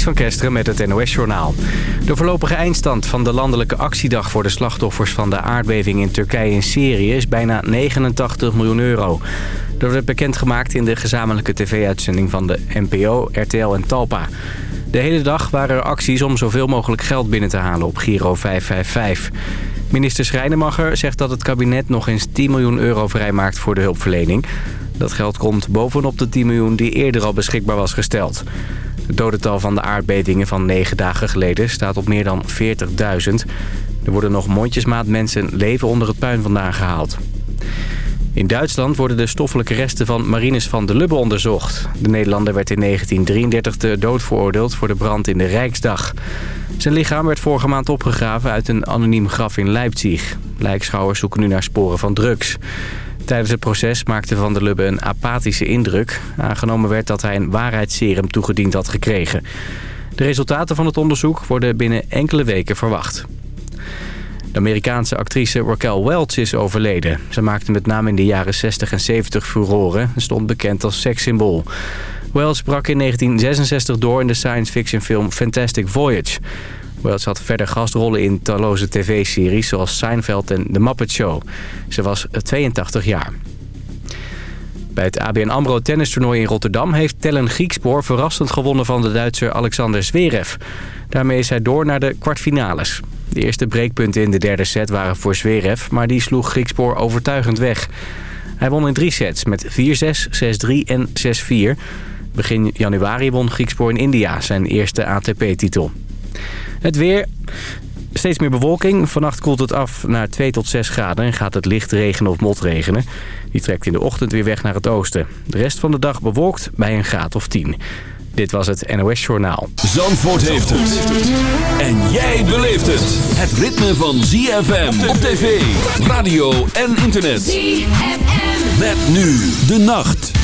Van Kesteren met het NOS-journaal. De voorlopige eindstand van de landelijke actiedag voor de slachtoffers van de aardbeving in Turkije en Syrië is bijna 89 miljoen euro. Dat werd bekendgemaakt in de gezamenlijke tv-uitzending van de NPO, RTL en Talpa. De hele dag waren er acties om zoveel mogelijk geld binnen te halen op Giro 555. Minister Schrijnemacher zegt dat het kabinet nog eens 10 miljoen euro vrijmaakt voor de hulpverlening. Dat geld komt bovenop de 10 miljoen die eerder al beschikbaar was gesteld. Het dodental van de aardbevingen van negen dagen geleden staat op meer dan 40.000. Er worden nog mondjesmaat mensen leven onder het puin vandaan gehaald. In Duitsland worden de stoffelijke resten van Marinus van der Lubbe onderzocht. De Nederlander werd in 1933 de dood veroordeeld voor de brand in de Rijksdag. Zijn lichaam werd vorige maand opgegraven uit een anoniem graf in Leipzig. Lijkschouwers zoeken nu naar sporen van drugs. Tijdens het proces maakte Van der Lubbe een apathische indruk. Aangenomen werd dat hij een waarheidsserum toegediend had gekregen. De resultaten van het onderzoek worden binnen enkele weken verwacht. De Amerikaanse actrice Raquel Welch is overleden. Ze maakte met name in de jaren 60 en 70 furoren en stond bekend als sekssymbool. Welch brak in 1966 door in de science fiction film Fantastic Voyage. Welch had verder gastrollen in talloze tv-series zoals Seinfeld en The Muppet Show. Ze was 82 jaar. Bij het ABN AMRO tennistoernooi in Rotterdam heeft Tellen Griekspoor verrassend gewonnen van de Duitser Alexander Zverev. Daarmee is hij door naar de kwartfinales. De eerste breekpunten in de derde set waren voor Zverev, maar die sloeg Griekspoor overtuigend weg. Hij won in drie sets met 4-6, 6-3 en 6-4. Begin januari won Griekspoor in India zijn eerste ATP-titel. Het weer. Steeds meer bewolking. Vannacht koelt het af naar 2 tot 6 graden en gaat het licht regenen of motregenen. Die trekt in de ochtend weer weg naar het oosten. De rest van de dag bewolkt bij een graad of 10. Dit was het NOS Journaal. Zandvoort heeft het. En jij beleeft het. Het ritme van ZFM op tv, radio en internet. ZFM. Met nu de nacht.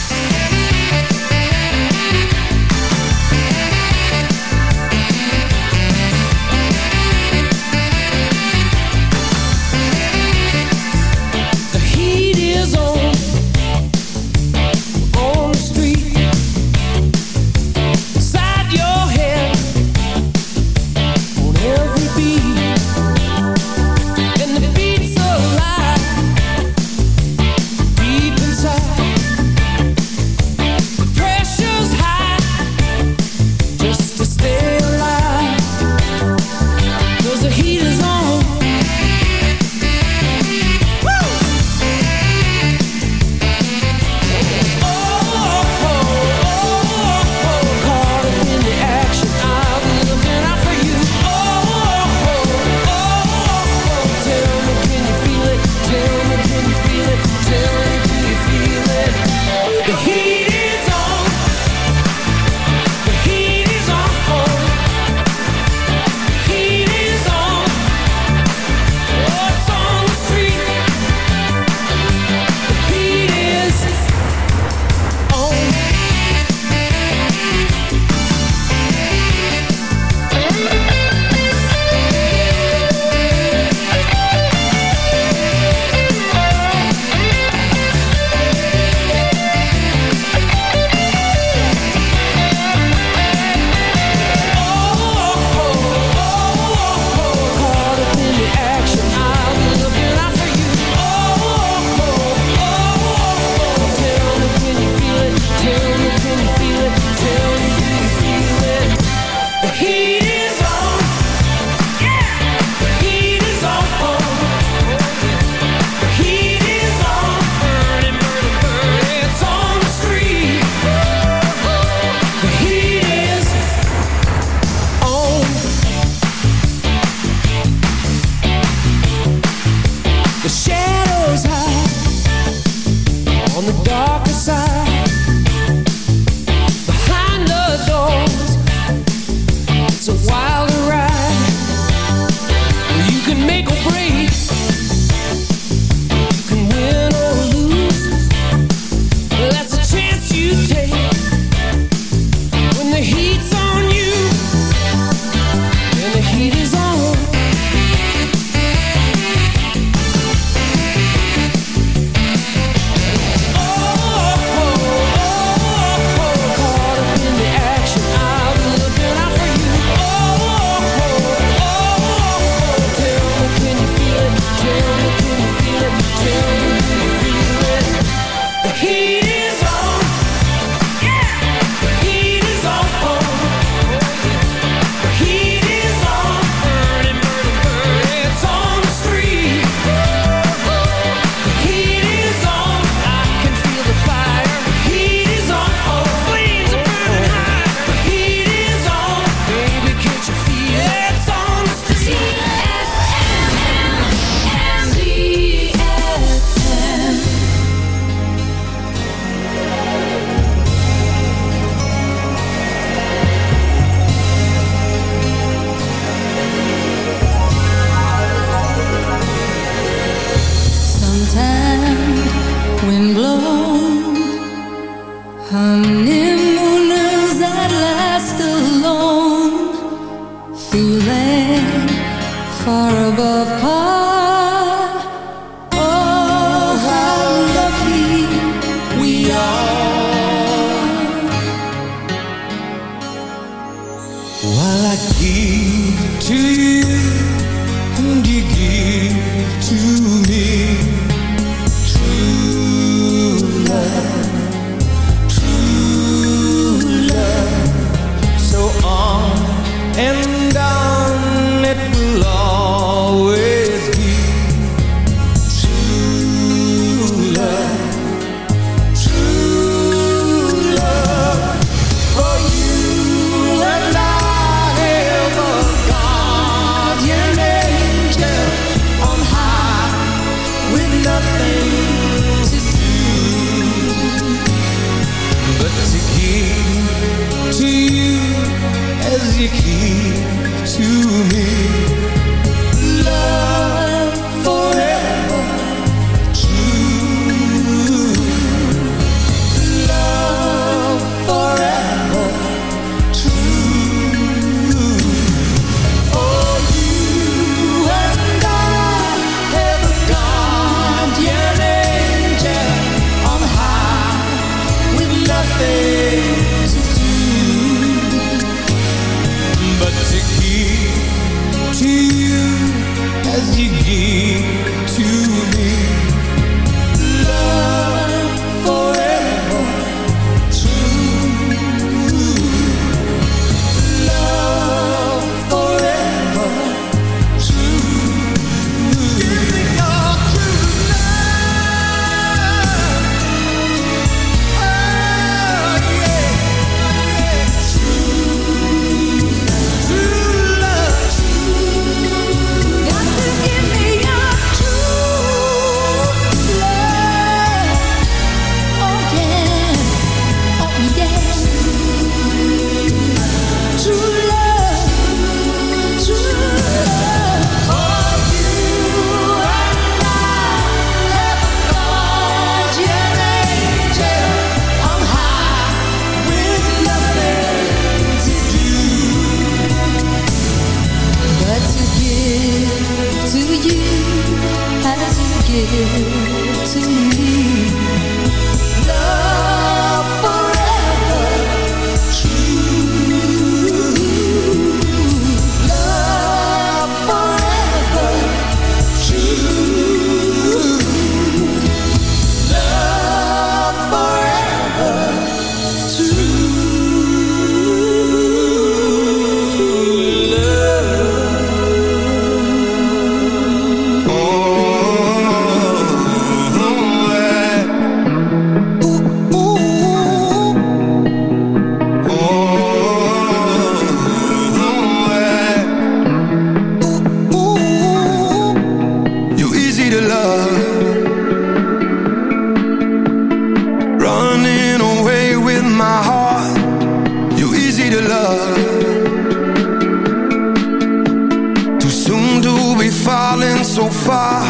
far.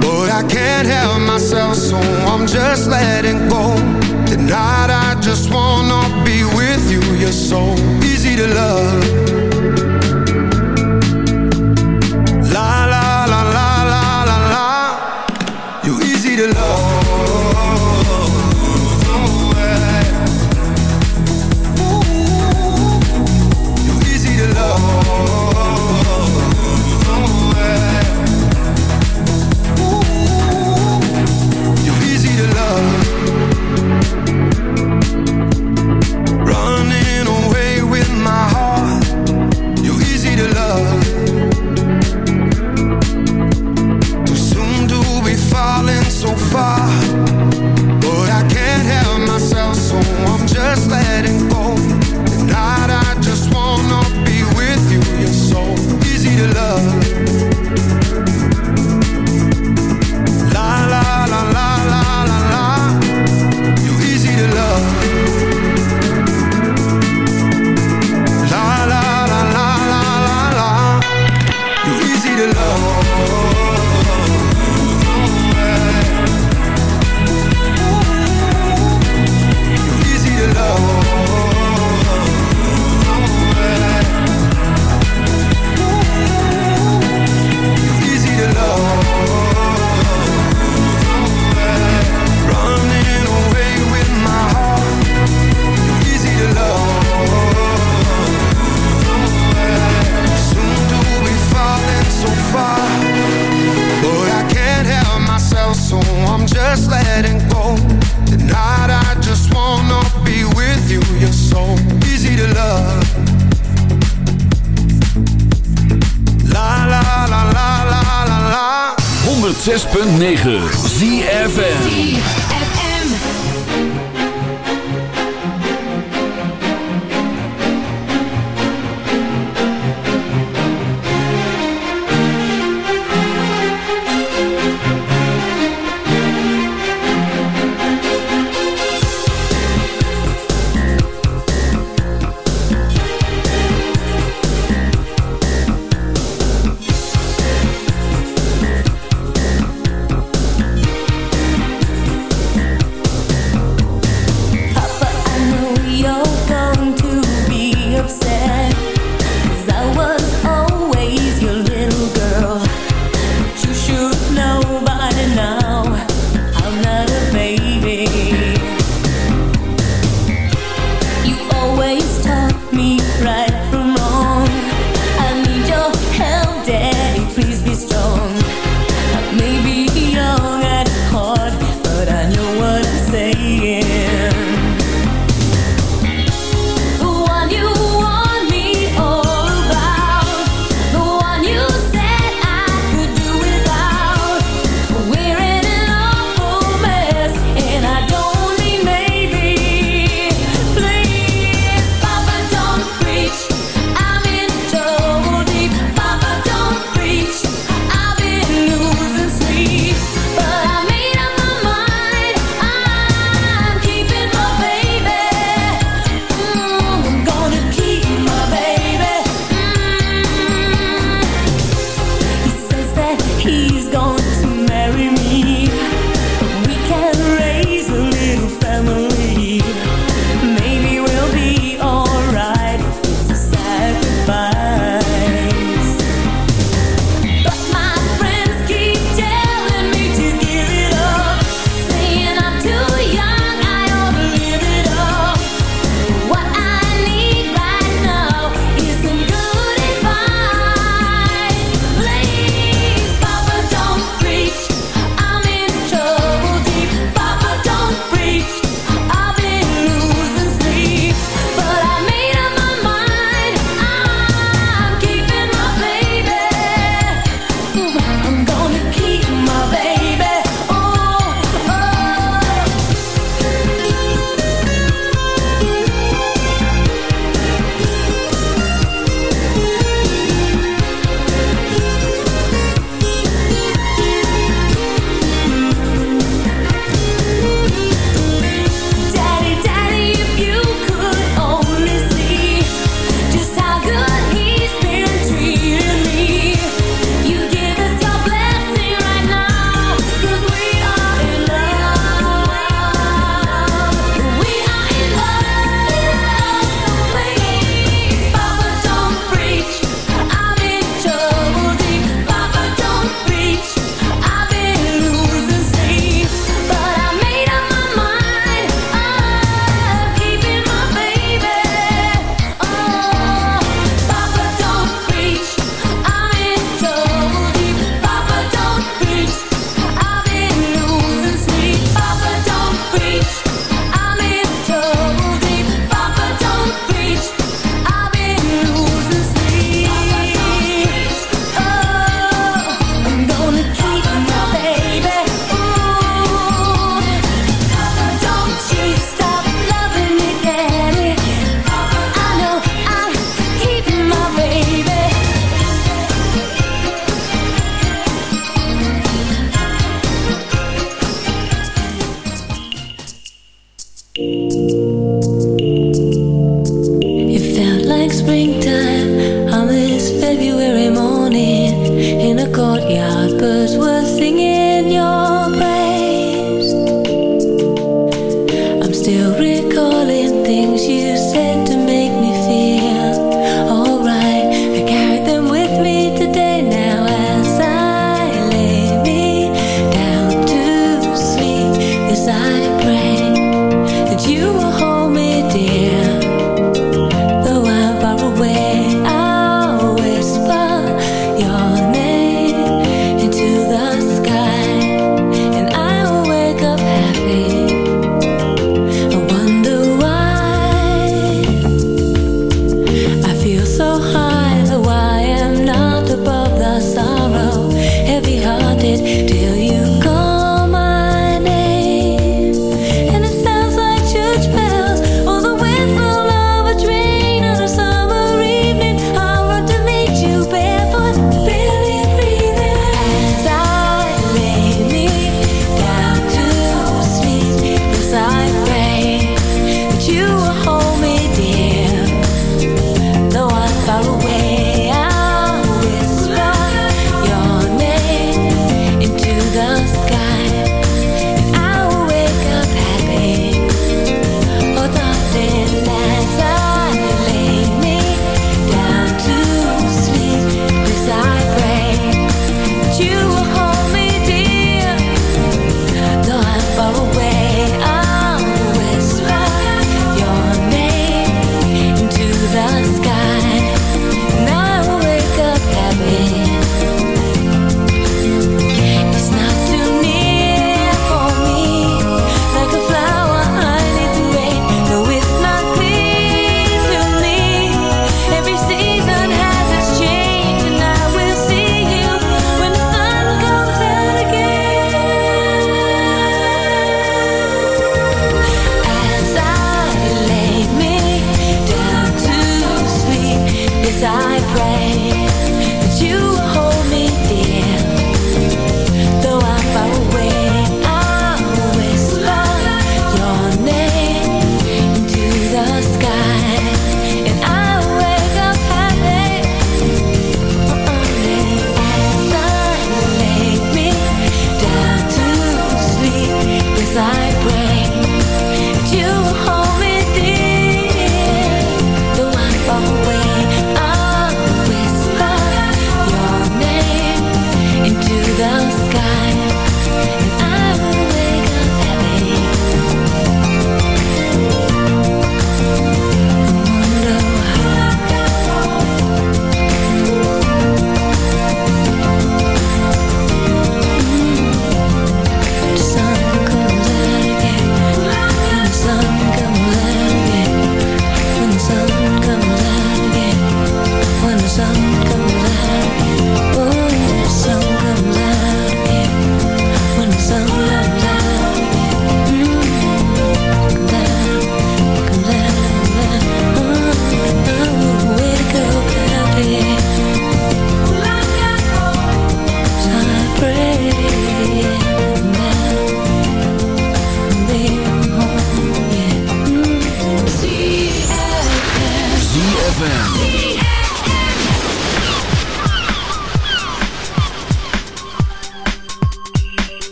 But I can't help myself So I'm just letting go. Tonight I just wanna be with you You're so easy to love. 9.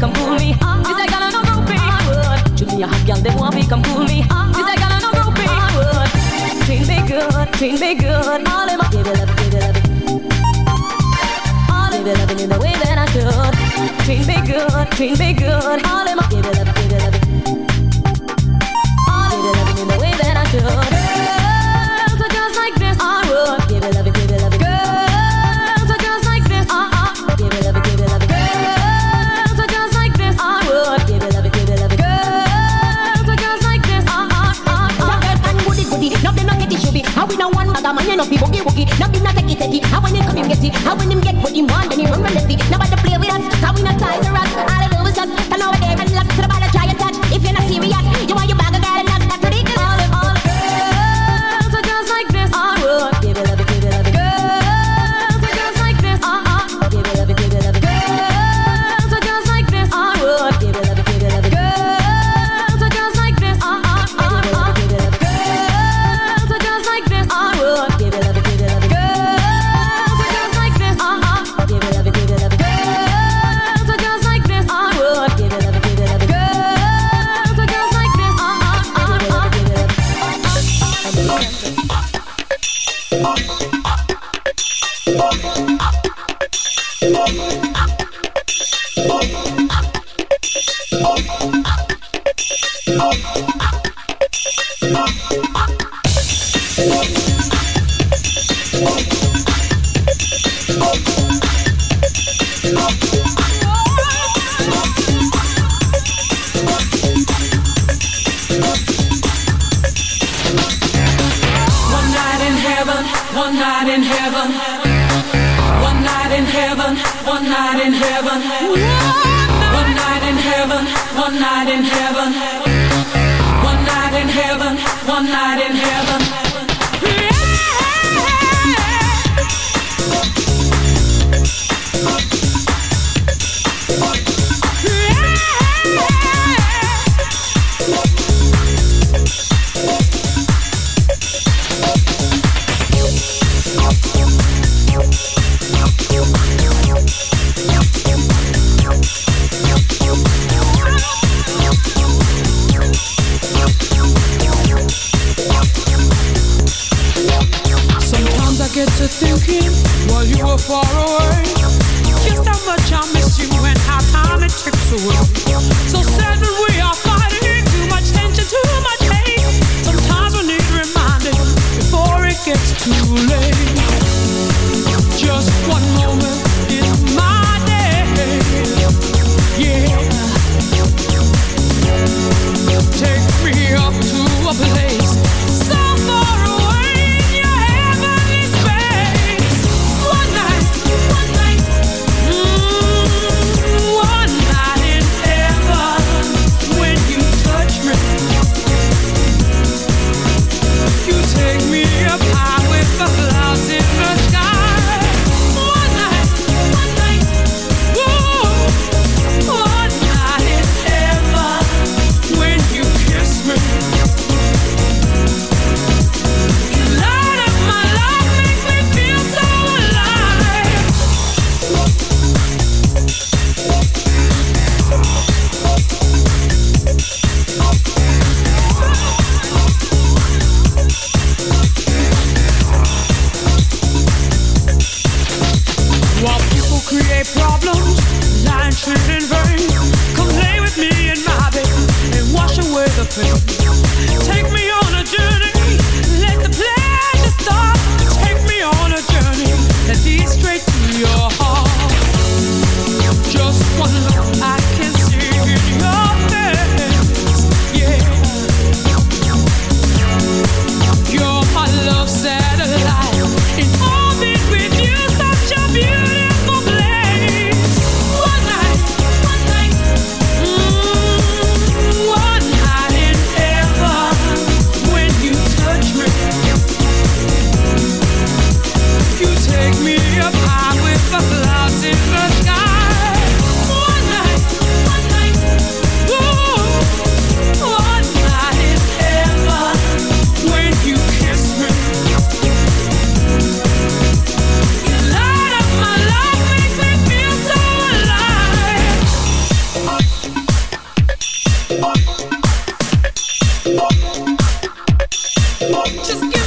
come cool me. This I got on no groupie. I would. A hot girl, they want me come cool me. Groupie. Treat me good, treat me good. All in my give it up, give it up. All in it up in the way that I should. Treat me good, treat me good. All in my give it up. How when him get what he want, then he run relentless. Nobody play with us, so we not tied omdat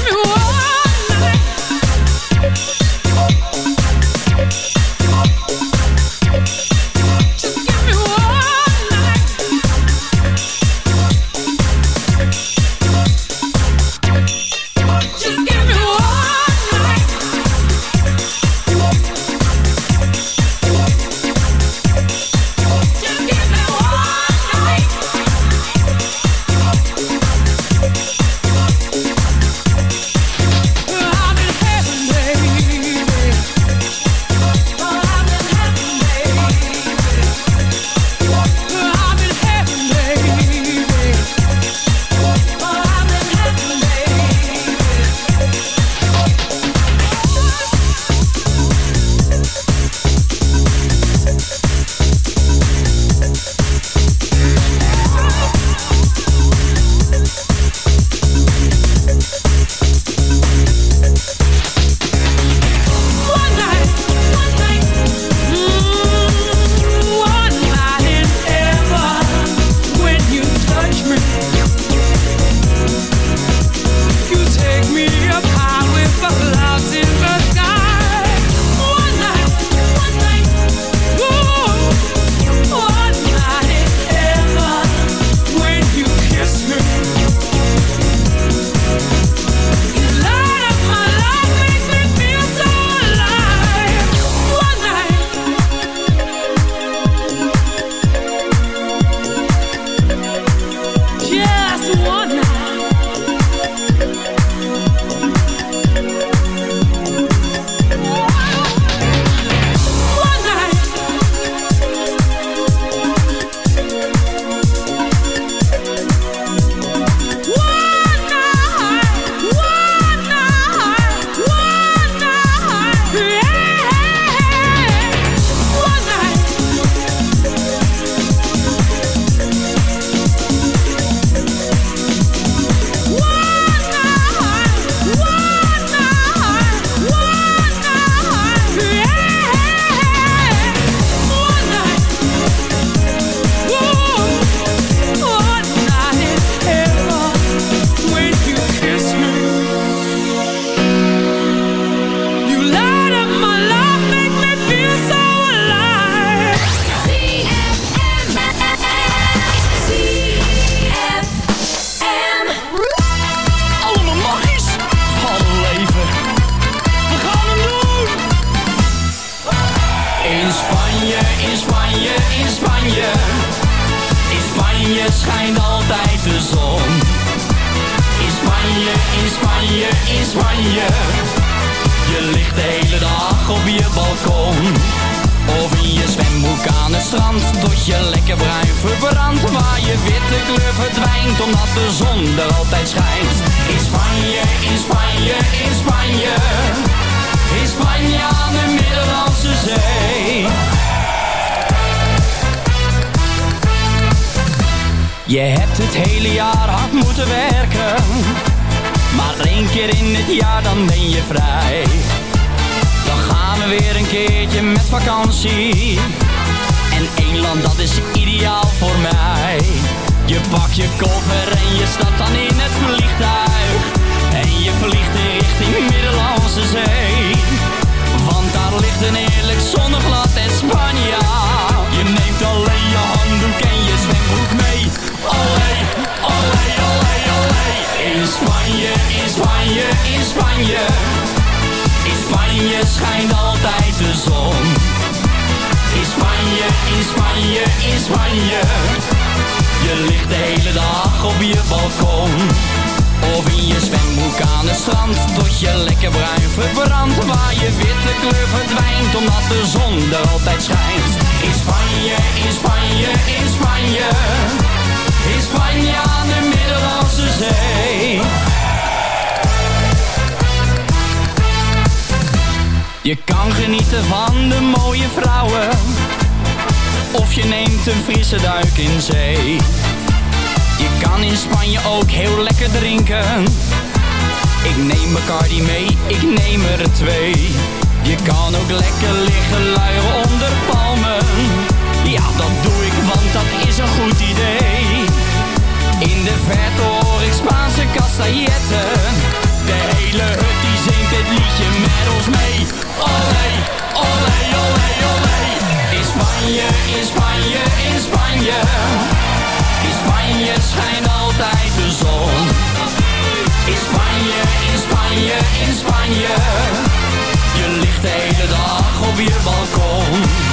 Spanje. Je ligt de hele dag op je balkon. Of in je zwembroek aan het strand Tot je lekker bruin verbrandt Waar je witte kleur verdwijnt Omdat de zon er altijd schijnt In Spanje, in Spanje, in Spanje in Spanje aan de Middellandse Zee. Je kan genieten van de mooie vrouwen. Of je neemt een frisse duik in zee. Je kan in Spanje ook heel lekker drinken. Ik neem Bacardi mee, ik neem er twee. Je kan ook lekker liggen luieren onder palmen. Ja, dat doe ik, want dat is een goed idee. In de verte hoor ik Spaanse castailletten. De hele hut die zingt dit liedje met ons mee. Olé, olé, olé, olé. In Spanje, in Spanje, in Spanje. In Spanje schijnt altijd de zon. In Spanje, in Spanje, in Spanje. Je ligt de hele dag op je balkon.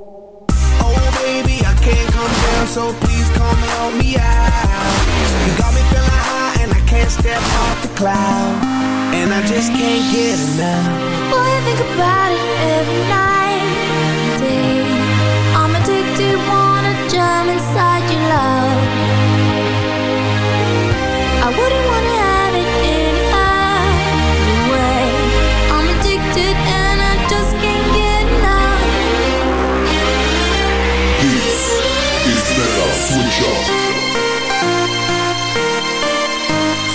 Can't come down, so please come help me out. You got me feeling high and I can't step off the cloud. And I just can't get enough. Boy, I think about it every night day. I'm addicted, wanna jump inside your love.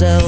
heb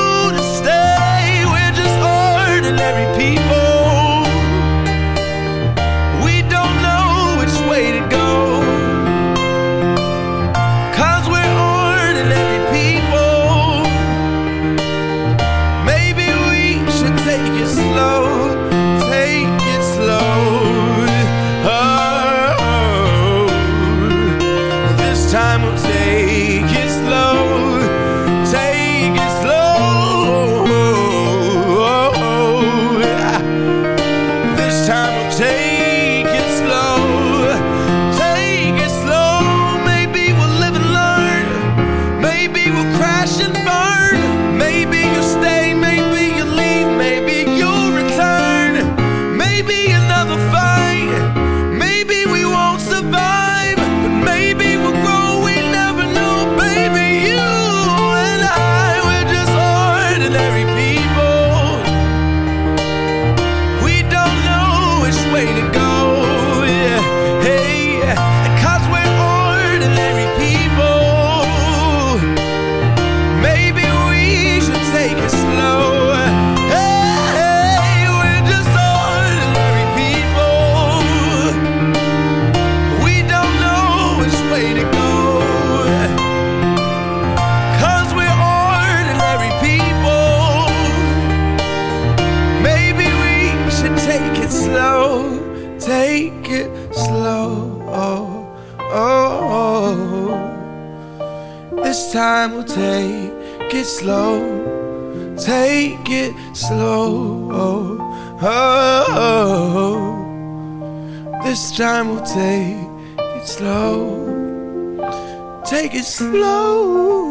ordinary people. time will take it slow. Take it slow.